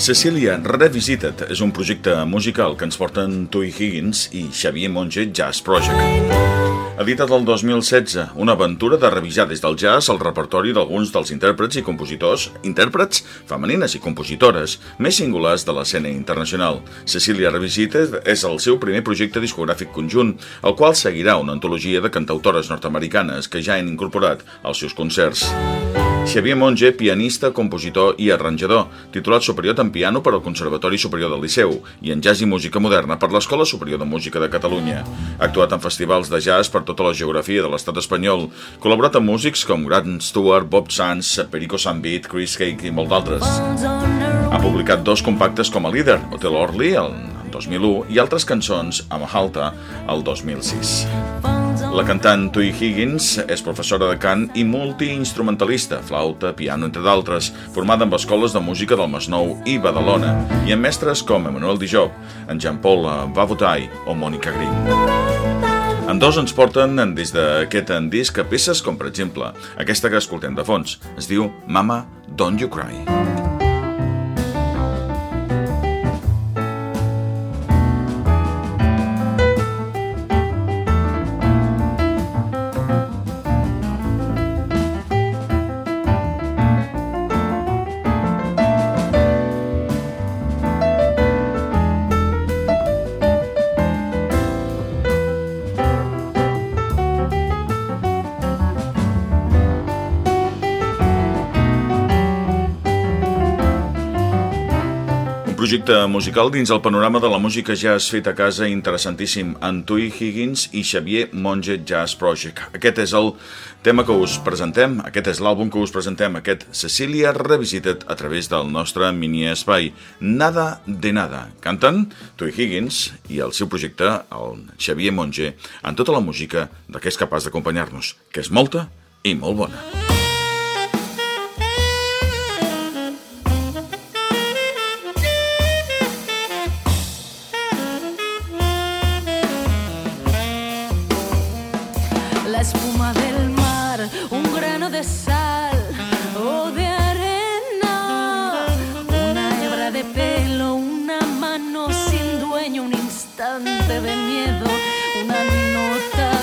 Cecilia Revisited és un projecte musical que ens porten Tui Higgins i Xavier Monge Jazz Project. Editat el 2016, una aventura de revisar des del jazz el repertori d'alguns dels intèrprets i compositors, intèrprets femenines i compositores, més singulars de l'escena internacional. Cecilia Revisited és el seu primer projecte discogràfic conjunt, el qual seguirà una antologia de cantautores nord-americanes que ja han incorporat als seus concerts. Xavier Monge, pianista, compositor i arranjador, titulat superior en piano per al Conservatori Superior del Liceu i en jazz i música moderna per l'Escola Superior de Música de Catalunya. Ha actuat en festivals de jazz per tota la geografia de l'estat espanyol, col·laborat amb músics com Grant Stewart, Bob Sands, Perico Sambeat, Chris Cake i molts d'altres. Ha publicat dos compactes com a líder, Hotel Orly, el 2001, i altres cançons amb Halta, el 2006. La cantant Tui Higgins és professora de cant i multiinstrumentalista, flauta, piano, entre d'altres, formada amb escoles de música del Masnou i Badalona, i amb mestres com Emmanuel Dijop, en Jean-Paul Vavotai o Mònica Green. En dos ens porten des d'aquest disc a peces com, per exemple, aquesta que escoltem de fons. Es diu Mama, Don't You Cry. Projecte musical dins el panorama de la música jazz fet a casa interessantíssim en Tui Higgins i Xavier Monge Jazz Project. Aquest és el tema que us presentem, aquest és l'àlbum que us presentem, aquest Cecilia Revisited a través del nostre mini espai. Nada de nada. Canten Tui Higgins i el seu projecte, el Xavier Monge, en tota la música de què és capaç d'acompanyar-nos, que és molta i molt bona. de sal o de arena, una hebra de pelo, una mano sin dueño, un instante de miedo, una nota.